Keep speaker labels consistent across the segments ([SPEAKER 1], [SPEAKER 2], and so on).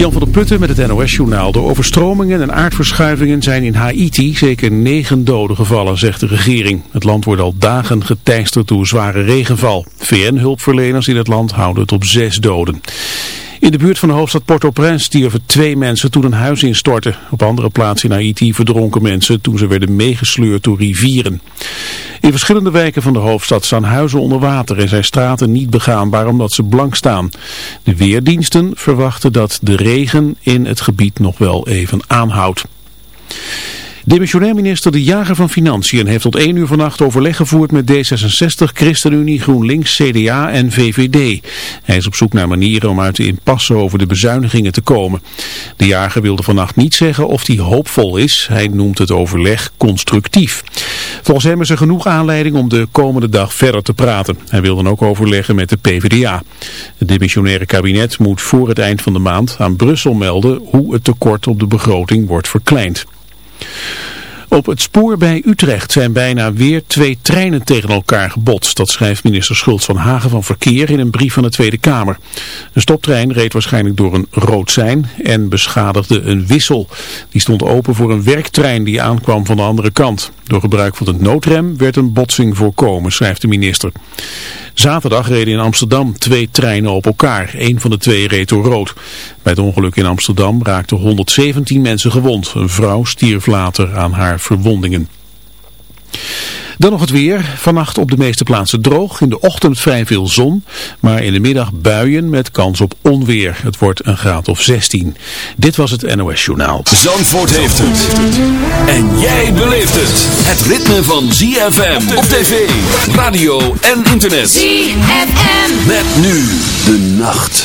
[SPEAKER 1] Jan van der Putten met het NOS-journaal. De overstromingen en aardverschuivingen zijn in Haiti zeker negen doden gevallen, zegt de regering. Het land wordt al dagen geteisterd door zware regenval. VN-hulpverleners in het land houden het op zes doden. In de buurt van de hoofdstad Port-au-Prince stierven twee mensen toen een huis instortte. Op andere plaatsen in Haiti verdronken mensen toen ze werden meegesleurd door rivieren. In verschillende wijken van de hoofdstad staan huizen onder water en zijn straten niet begaanbaar omdat ze blank staan. De weerdiensten verwachten dat de regen in het gebied nog wel even aanhoudt. Demissionair minister De Jager van Financiën heeft tot 1 uur vannacht overleg gevoerd met D66, ChristenUnie, GroenLinks, CDA en VVD. Hij is op zoek naar manieren om uit de impasse over de bezuinigingen te komen. De Jager wilde vannacht niet zeggen of hij hoopvol is. Hij noemt het overleg constructief. Volgens hem is er genoeg aanleiding om de komende dag verder te praten. Hij wil dan ook overleggen met de PvdA. Het demissionaire kabinet moet voor het eind van de maand aan Brussel melden hoe het tekort op de begroting wordt verkleind. Op het spoor bij Utrecht zijn bijna weer twee treinen tegen elkaar gebotst. Dat schrijft minister Schultz van Hagen van Verkeer in een brief van de Tweede Kamer. Een stoptrein reed waarschijnlijk door een rood sein en beschadigde een wissel. Die stond open voor een werktrein die aankwam van de andere kant. Door gebruik van de noodrem werd een botsing voorkomen, schrijft de minister. Zaterdag reden in Amsterdam twee treinen op elkaar. Eén van de twee reed door rood. Bij het ongeluk in Amsterdam raakten 117 mensen gewond. Een vrouw stierf later aan haar verwondingen. Dan nog het weer. Vannacht op de meeste plaatsen droog. In de ochtend vrij veel zon. Maar in de middag buien met kans op onweer. Het wordt een graad of 16. Dit was het NOS Journaal.
[SPEAKER 2] Zandvoort heeft het. En jij beleeft het. Het ritme van ZFM op tv, radio en internet.
[SPEAKER 3] ZFM.
[SPEAKER 2] Met nu de nacht.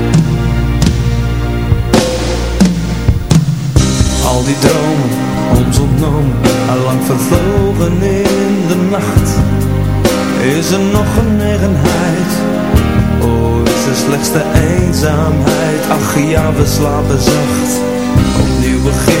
[SPEAKER 4] Al die dromen, ons ontnomen, allang vervlogen in de nacht. Is er nog genegenheid? Oh, is er slechts de eenzaamheid? Ach ja, we slapen zacht. Opnieuw beginnen,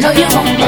[SPEAKER 4] know you won't. me.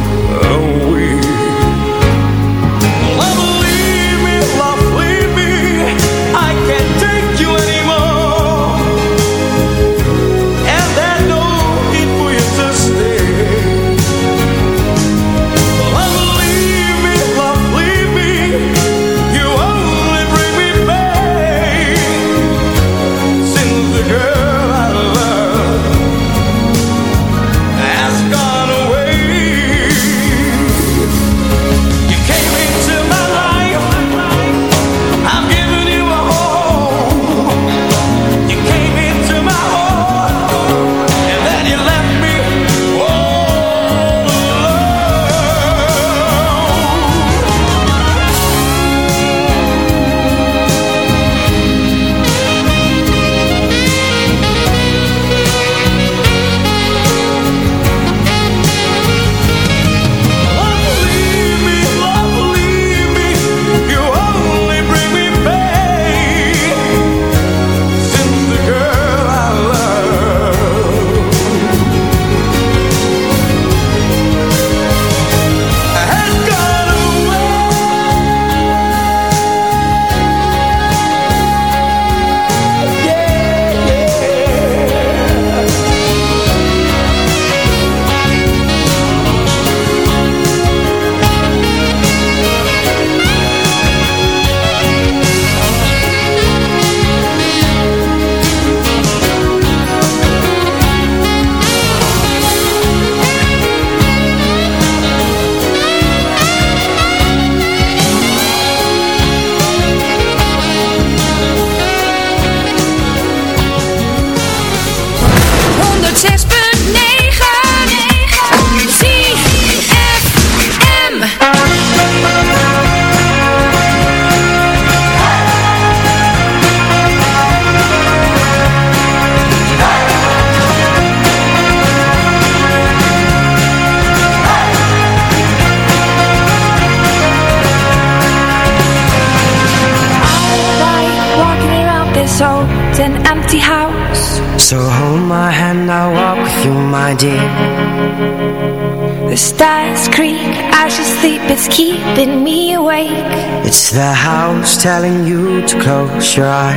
[SPEAKER 5] telling you to close your eyes.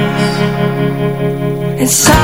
[SPEAKER 6] And
[SPEAKER 7] so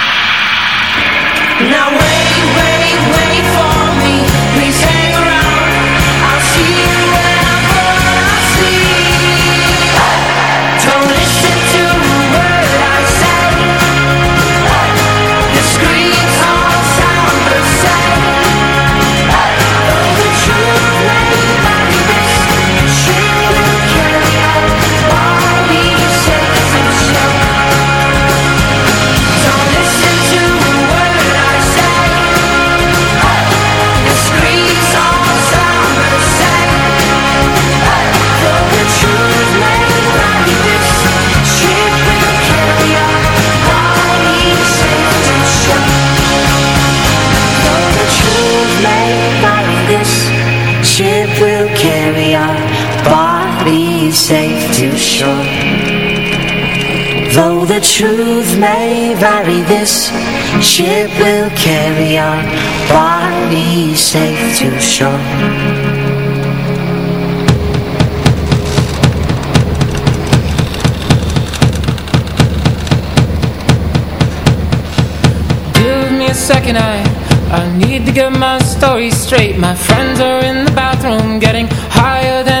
[SPEAKER 8] truth may vary This ship will carry our bodies safe to shore.
[SPEAKER 9] Give me a second, I I need to get my story straight. My friends are in the bathroom getting higher than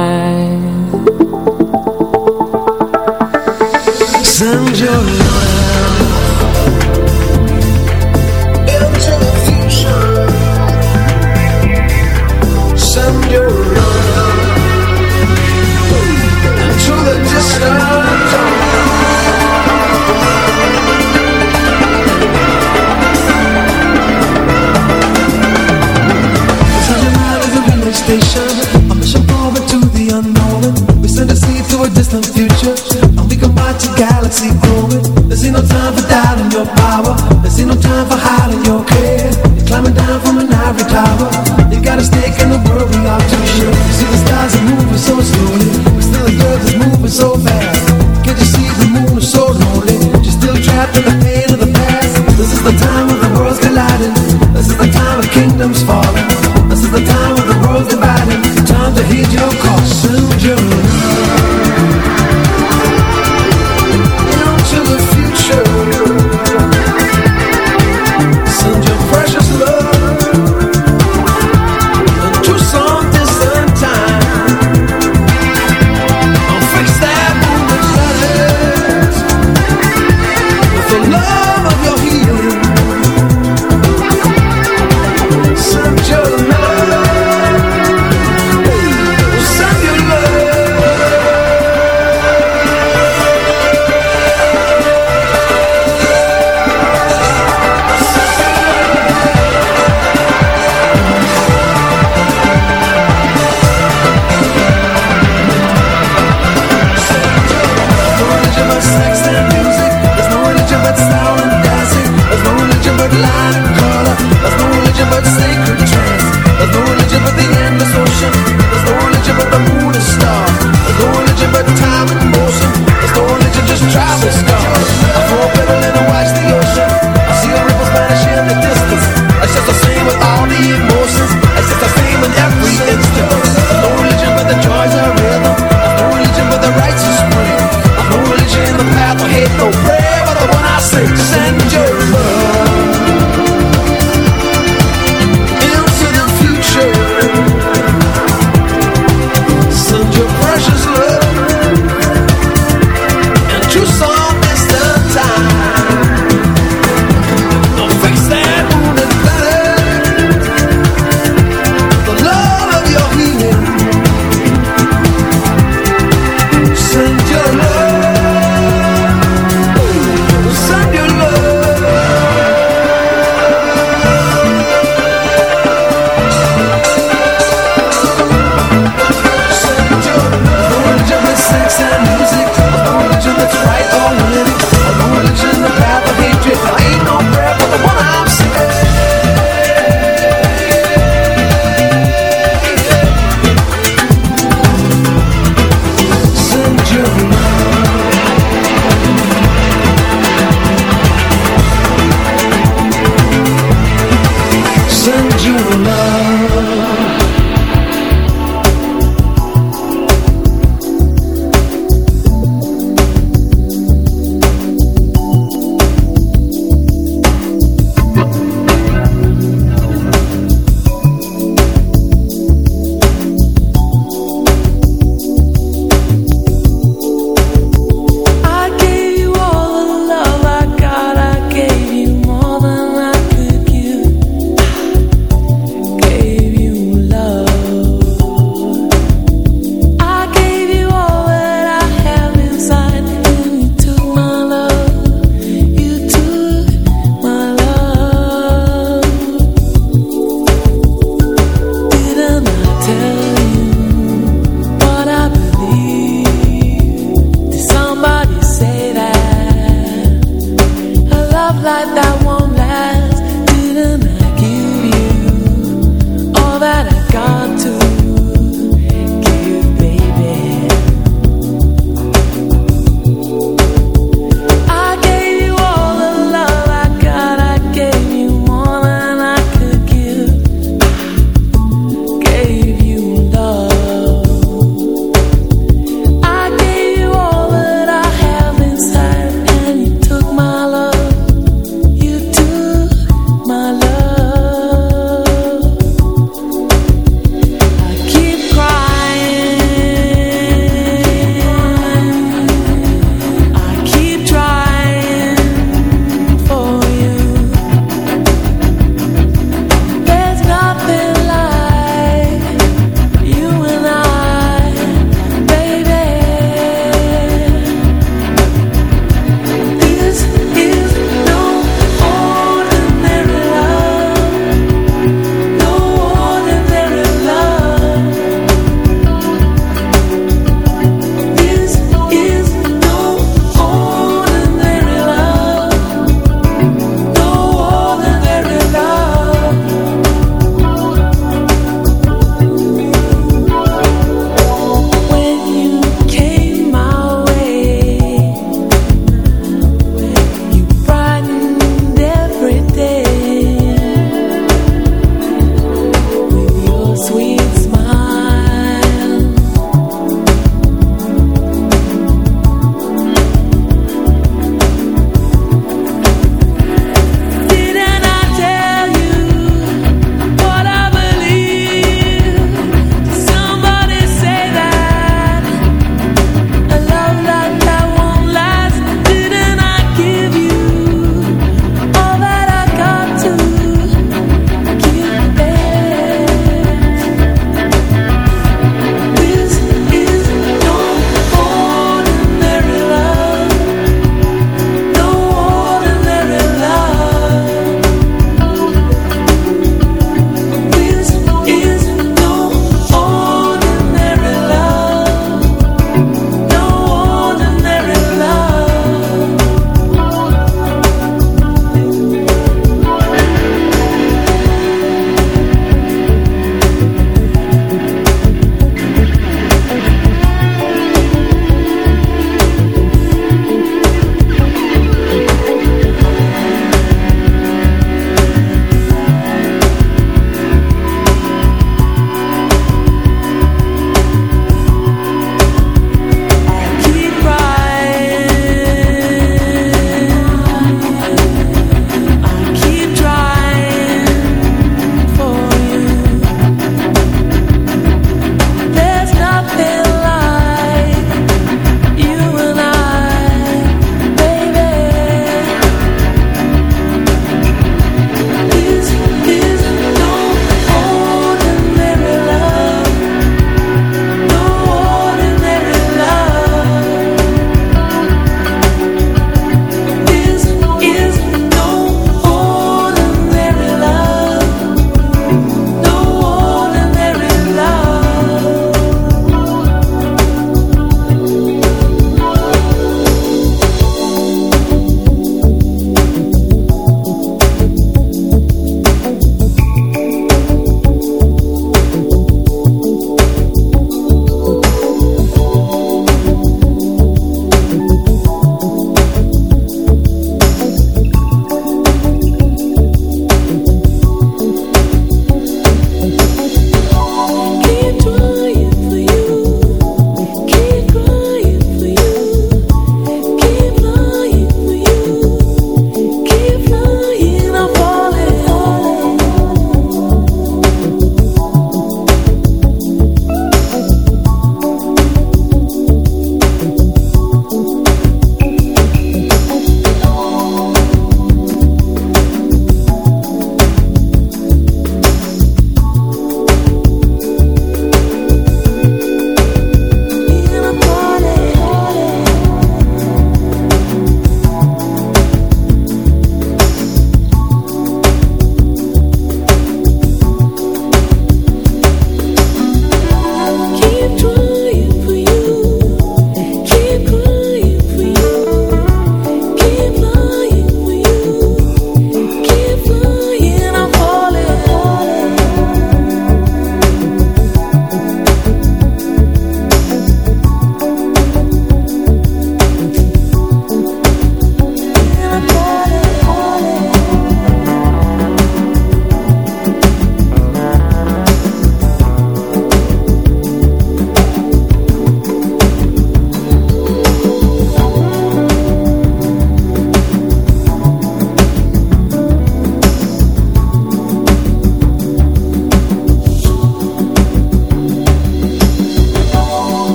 [SPEAKER 3] kingdoms falling